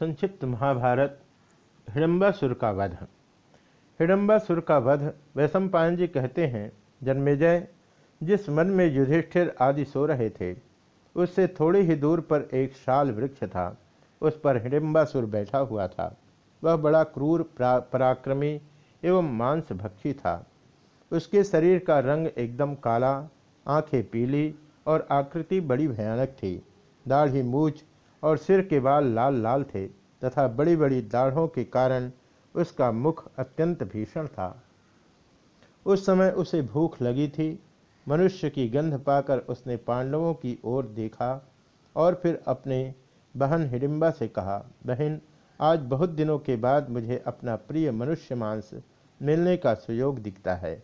संक्षिप्त महाभारत, हिडम्बासुर का वध। हिडम्बासुर का वध, वैशंपायन जी कहते हैं, जन्मेजय, जिस मन में युधिष्ठिर आदि सो रहे थे, उससे थोड़ी ही दूर पर एक शाल वृक्ष था, उस पर हिडम्बासुर बैठा हुआ था। वह बड़ा क्रूर पराक्रमी एवं मांस भक्षी था। उसके शरीर का रंग एकदम काला, आँखें पीली और आकृति बड़ी भयानक थी। दाढ़ी मूछ और सिर के बाल लाल लाल थे तथा बड़ी बड़ी दाढ़ों के कारण उसका मुख अत्यंत भीषण था। उस समय उसे भूख लगी थी। मनुष्य की गंध पाकर उसने पांडवों की ओर देखा और फिर अपने बहन हिडिम्बा से कहा, बहन, आज बहुत दिनों के बाद मुझे अपना प्रिय मनुष्य मांस मिलने का सुयोग दिखता है।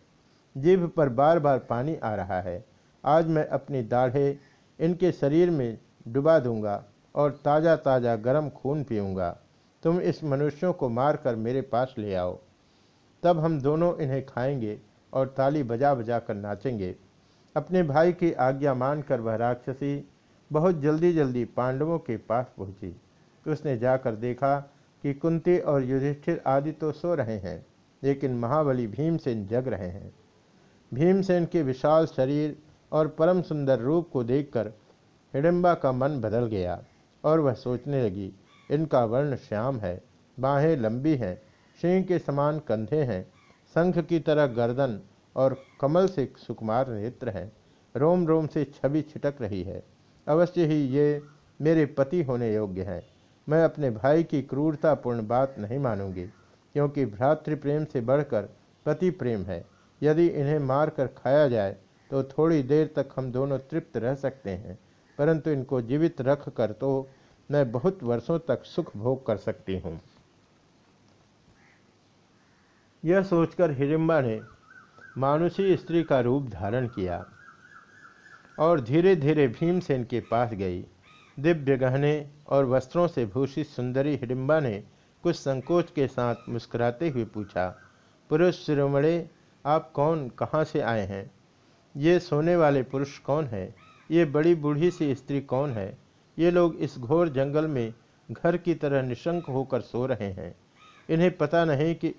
जीभ पर बार बार पानी आ रहा है। आज मैं अपनी दाढ़े इनके शरीर में डुबा दूँगा। और ताज़ा ताज़ा गर्म खून पीऊँगा। तुम इस मनुष्यों को मारकर मेरे पास ले आओ। तब हम दोनों इन्हें खाएँगे और ताली बजा बजा कर नाचेंगे। अपने भाई की आज्ञा मानकर वह राक्षसी बहुत जल्दी जल्दी पांडवों के पास पहुँची। उसने जाकर देखा कि कुंती और युधिष्ठिर आदि तो सो रहे हैं, लेकिन महाबली भीमसेन जग रहे हैं। भीमसेन के विशाल शरीर और परम सुंदर रूप को देखकर हिडम्बा का मन बदल गया। और वह सोचने लगी, इनका वर्ण श्याम है, बाहें लंबी हैं सिंह के समान कंधे हैं, शंख की तरह गर्दन और कमल से सुकुमार नेत्र हैं, रोम रोम से छवि छिटक रही है। अवश्य ही ये मेरे पति होने योग्य हैं। मैं अपने भाई की क्रूरतापूर्ण बात नहीं मानूँगी, क्योंकि भ्रातृप्रेम से बढ़कर पति प्रेम है। यदि इन्हें मारकर खाया जाए तो थोड़ी देर तक हम दोनों तृप्त रह सकते हैं। परंतु इनको जीवित रख कर तो मैं बहुत वर्षों तक सुख भोग कर सकती हूँ। यह सोचकर हिडिम्बा ने मानुषी स्त्री का रूप धारण किया और धीरे धीरे भीमसेन के पास गई। दिव्य गहने और वस्त्रों से भूषित सुंदरी हिडिम्बा ने कुछ संकोच के साथ मुस्कुराते हुए पूछा, पुरुष शिरोमणे, आप कौन, कहाँ से आए हैं? ये सोने वाले पुरुष कौन है? ये बड़ी बूढ़ी सी स्त्री कौन है? ये लोग इस घोर जंगल में घर की तरह निशंक होकर सो रहे हैं। इन्हें पता नहीं कि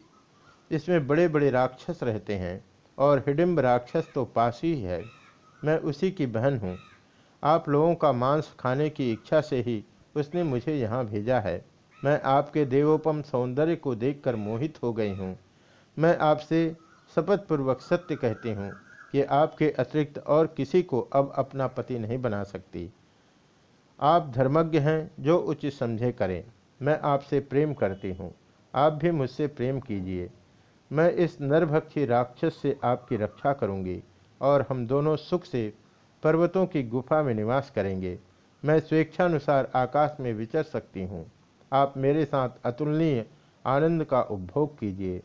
इसमें बड़े बड़े राक्षस रहते हैं और हिडिम्ब राक्षस तो पास ही है। मैं उसी की बहन हूँ। आप लोगों का मांस खाने की इच्छा से ही उसने मुझे यहाँ भेजा है। मैं आपके देवोपम सौंदर्य को देखकर मोहित हो गई हूँ। मैं आपसे शपथपूर्वक सत्य कहती हूँ। कि आपके अतिरिक्त और किसी को अब अपना पति नहीं बना सकती। आप धर्मज्ञ हैं, जो उचित समझे करें। मैं आपसे प्रेम करती हूँ। आप भी मुझसे प्रेम कीजिए। मैं इस नरभक्षी राक्षस से आपकी रक्षा करूँगी और हम दोनों सुख से पर्वतों की गुफा में निवास करेंगे। मैं स्वेच्छानुसार आकाश में विचर सकती हूँ। आप मेरे साथ अतुलनीय आनंद का उपभोग कीजिए।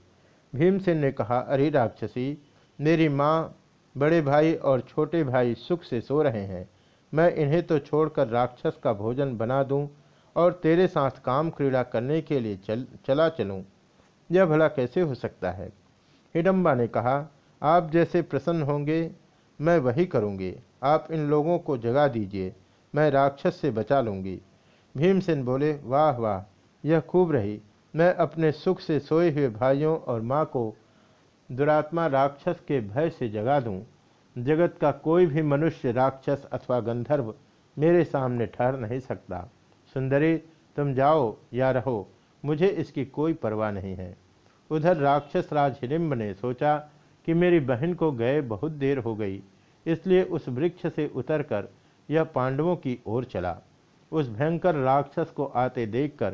भीमसेन ने कहा, अरे राक्षसी, मेरी माँ बड़े भाई और छोटे भाई सुख से सो रहे हैं। मैं इन्हें तो छोड़कर राक्षस का भोजन बना दूँ और तेरे साथ काम क्रीड़ा करने के लिए चल, चला चलूँ। यह भला कैसे हो सकता है? हिडम्बा ने कहा, आप जैसे प्रसन्न होंगे, मैं वही करूँगी। आप इन लोगों को जगा दीजिए, मैं राक्षस से बचा लूँगी। भीमसेन बोले, वाह वाह, यह खूब रही। मैं अपने सुख से सोए हुए भाइयों और माँ को दुरात्मा राक्षस के भय से जगा दूँ। जगत का कोई भी मनुष्य राक्षस अथवा गंधर्व मेरे सामने ठहर नहीं सकता। सुंदरी, तुम जाओ या रहो, मुझे इसकी कोई परवाह नहीं है। उधर राक्षस राज हिडिम्ब ने सोचा कि मेरी बहन को गए बहुत देर हो गई, इसलिए उस वृक्ष से उतरकर यह पांडवों की ओर चला। उस भयंकर राक्षस को आते देखकर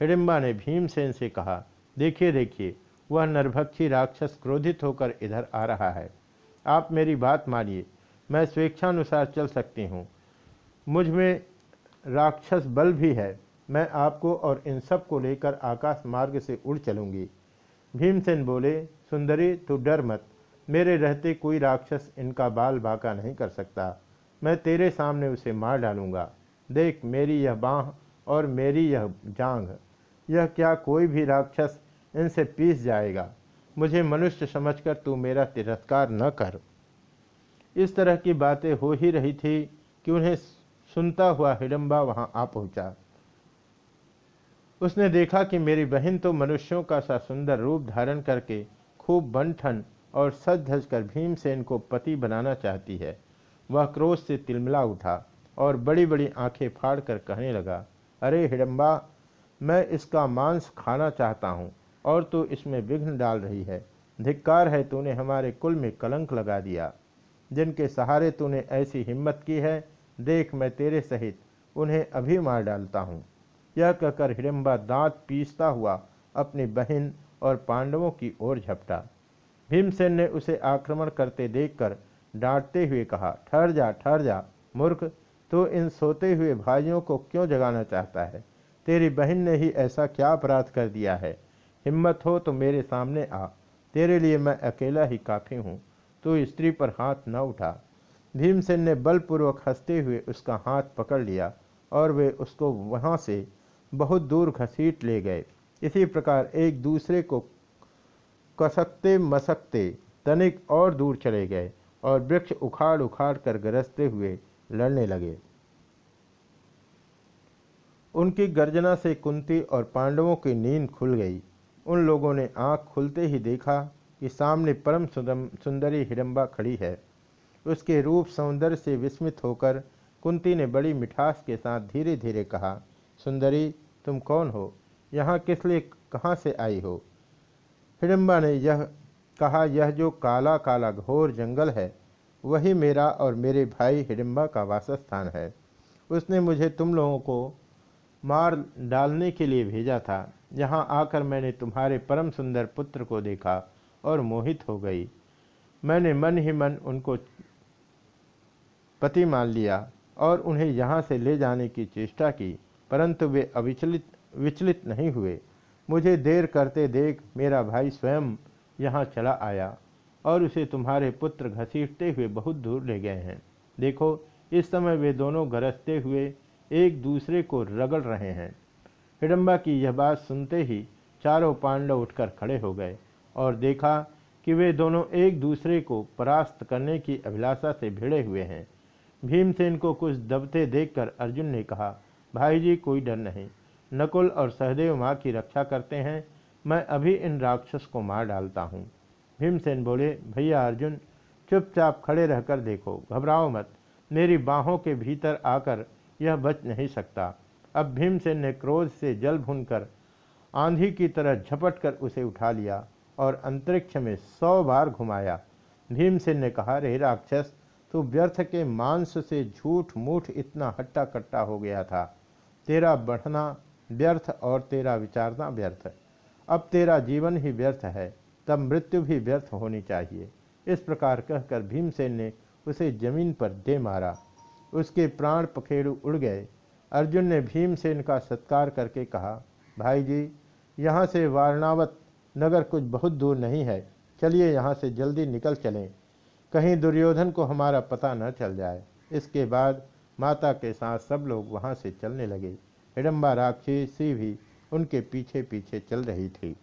हिडिम्बा ने भीमसेन से कहा, देखिए देखिए वह नरभक्षी राक्षस क्रोधित होकर इधर आ रहा है। आप मेरी बात मानिए। मैं स्वेच्छानुसार चल सकती हूँ। मुझमें राक्षस बल भी है। मैं आपको और इन सबको लेकर आकाश मार्ग से उड़ चलूँगी। भीमसेन बोले, सुंदरी, तू डर मत। मेरे रहते कोई राक्षस इनका बाल बाका नहीं कर सकता। मैं तेरे सामने उसे मार डालूँगा। देख, मेरी यह बाँह और मेरी यह जांघ। यह क्या कोई भी राक्षस इनसे पीस जाएगा। मुझे मनुष्य समझकर तू मेरा तिरस्कार न कर। इस तरह की बातें हो ही रही थी कि उन्हें सुनता हुआ हिडम्बा वहाँ आ पहुँचा। उसने देखा कि मेरी बहन तो मनुष्यों का सा सुंदर रूप धारण करके खूब बनठन और सज धज कर भीमसेन को पति बनाना चाहती है। वह क्रोध से तिलमिला उठा और बड़ी बड़ी आँखें फाड़ कर कहने लगा, अरे हिडम्बा मैं इसका मांस खाना चाहता हूँ। और तू इसमें विघ्न डाल रही है। धिक्कार है तूने हमारे कुल में कलंक लगा दिया। जिनके सहारे तूने ऐसी हिम्मत की है, देख मैं तेरे सहित उन्हें अभी मार डालता हूँ। यह कहकर हिडम्बा दांत पीसता हुआ अपनी बहन और पांडवों की ओर झपटा। भीमसेन ने उसे आक्रमण करते देखकर डांटते हुए कहा, ठहर जा ठहर जा, मूर्ख! तो इन सोते हुए भाइयों को क्यों जगाना चाहता है? तेरी बहन ने ही ऐसा क्या अपराध कर दिया है? हिम्मत हो तो मेरे सामने आ। तेरे लिए मैं अकेला ही काफ़ी हूँ। तो स्त्री पर हाथ न उठा। भीमसेन ने बलपूर्वक हँसते हुए उसका हाथ पकड़ लिया और वे उसको वहाँ से बहुत दूर घसीट ले गए। इसी प्रकार एक दूसरे को कसकते मसकते तनिक और दूर चले गए और वृक्ष उखाड़ उखाड़ कर गरजते हुए लड़ने लगे। उनकी गर्जना से कुंती और पांडवों की नींद खुल गई। उन लोगों ने आँख खुलते ही देखा कि सामने परम सुदम, सुंदरी हिडम्बा खड़ी है। उसके रूप सौंदर्य से विस्मित होकर कुंती ने बड़ी मिठास के साथ धीरे धीरे कहा, सुंदरी, तुम कौन हो? यहाँ किस लिए कहाँ से आई हो? हिडम्बा ने यह कहा, यह जो काला काला घोर जंगल है, वही मेरा और मेरे भाई हिडम्बा का वासस्थान है। उसने मुझे तुम लोगों को मार डालने के लिए भेजा था। यहाँ आकर मैंने तुम्हारे परम सुंदर पुत्र को देखा और मोहित हो गई। मैंने मन ही मन उनको पति मान लिया और उन्हें यहाँ से ले जाने की चेष्टा की, परंतु वे अविचलित, विचलित नहीं हुए। मुझे देर करते देख मेरा भाई स्वयं यहाँ चला आया और उसे तुम्हारे पुत्र घसीटते हुए बहुत दूर ले गए हैं। देखो, इस समय वे दोनों गरजते हुए एक दूसरे को रगड़ रहे हैं। हिडम्बा की यह बात सुनते ही चारों पांडव उठकर खड़े हो गए और देखा कि वे दोनों एक दूसरे को परास्त करने की अभिलाषा से भिड़े हुए हैं। भीमसेन को कुछ दबते देखकर अर्जुन ने कहा, भाई जी, कोई डर नहीं। नकुल और सहदेव माँ की रक्षा करते हैं। मैं अभी इन राक्षस को मार डालता हूँ। भीमसेन बोले, भैया अर्जुन, चुपचाप खड़े रहकर देखो। घबराओ मत। मेरी बाहों के भीतर आकर यह बच नहीं सकता। अब भीमसेन ने क्रोध से जल भूनकर आंधी की तरह झपट कर उसे उठा लिया और अंतरिक्ष में सौ बार घुमाया। भीमसेन ने कहा रे राक्षस, तू व्यर्थ के मांस से झूठ मूठ इतना हट्टा कट्टा हो गया था। तेरा बढ़ना व्यर्थ और तेरा विचारना व्यर्थ। अब तेरा जीवन ही व्यर्थ है, तब मृत्यु भी व्यर्थ होनी चाहिए। इस प्रकार कहकर भीमसेन ने उसे ज़मीन पर दे मारा। उसके प्राण पखेड़ू उड़ गए। अर्जुन ने भीम से इनका सत्कार करके कहा, भाई जी, यहाँ से वारणावत नगर कुछ बहुत दूर नहीं है, चलिए यहाँ से जल्दी निकल चलें। कहीं दुर्योधन को हमारा पता न चल जाए। इसके बाद माता के साथ सब लोग वहाँ से चलने लगे। हिडम्बा राक्षसी भी उनके पीछे पीछे चल रही थी।